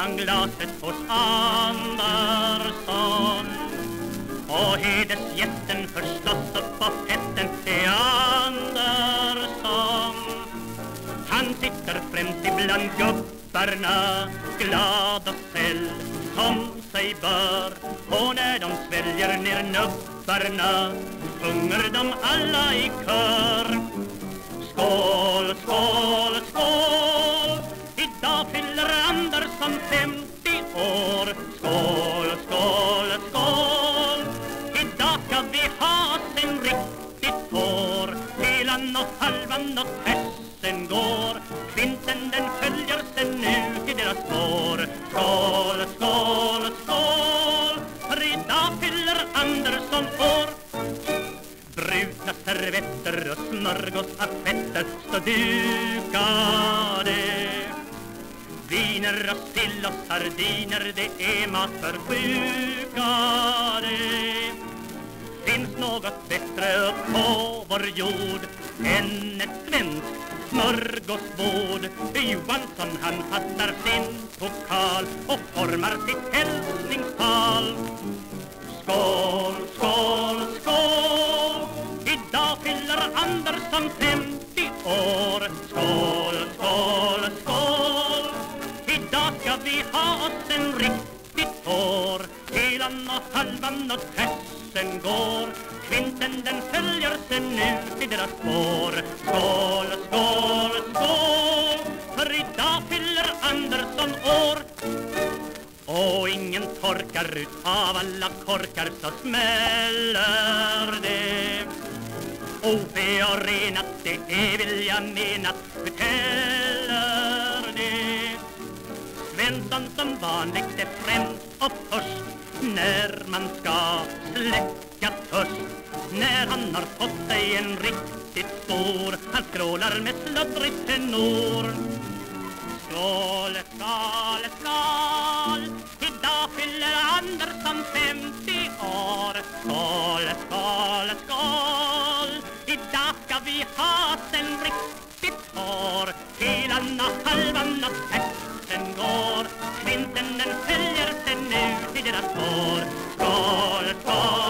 man glaset hos Andersson. Och hedersgästen förstås upp på hästen är Andersson. Han sitter främst ibland gubbarna Glad och säll som sig bör. Och när de sväljer ner nubbarna Sjunger de alla i kör. Om 50 år. Skål, skål, skål. Idag ska vi ha sen riktigt år Helan och halvan och hässen går. Kvinten den följer sen ut i deras spår. Skål, skål, skål. För idag fyller Andersson år. Brutna servetter och smörgåsaffetter stå dukade Viner och sill och sardiner, det är mat för sjuka det Finns något bättre upp på vår jord än ett svenskt smörgåsbord? Johansson han fattar sin pokal och formar sitt hälsningstal. Skål, skål, skål. Idag fyller Andersson 50 år. Skål, riktigt Helan och halvan och tössen går. Kvinten den följer sen ut i deras spår. Skål, skål, skål För idag fyller Andersson år. Och ingen torkar ut av alla korkar så smäller det. OP och renat, det är vill jag menat Betäller Svensson som vanligt är främst och först När man ska släcka törst När han har fått sig en riktigt stor Han skrålar med sluddrig tenor. Skål, skål, skål Idag fyller Andersson 50 år. Skål, skål, skål Idag ska vi ha sen riktigt hår. Helan och halvan och följer sig nu till deras spår. Skål, skål!